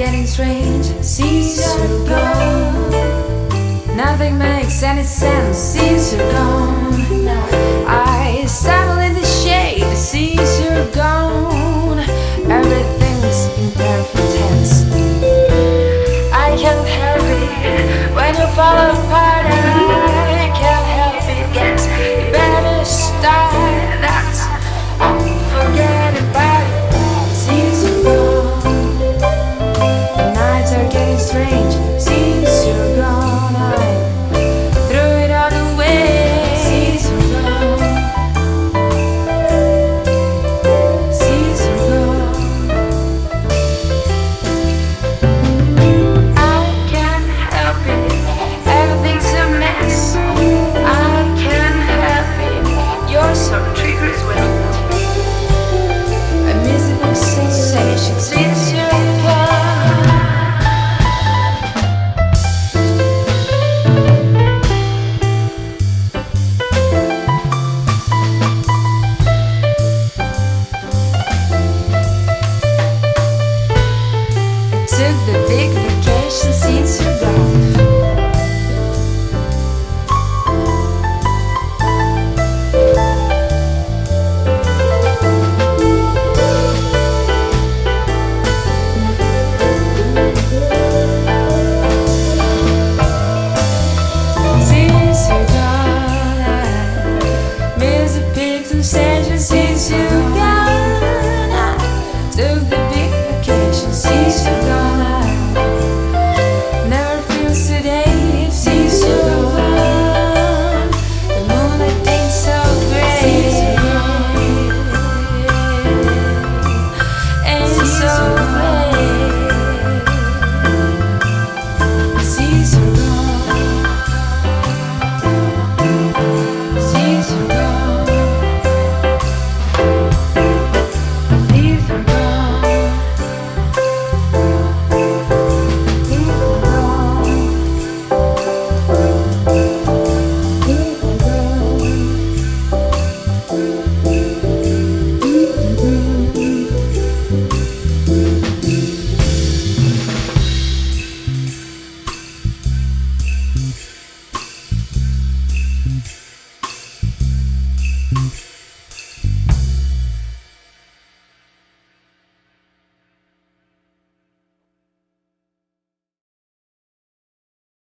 getting strange. Since you're gone, nothing makes any sense. Since you're gone. slain. the Mm-hmm.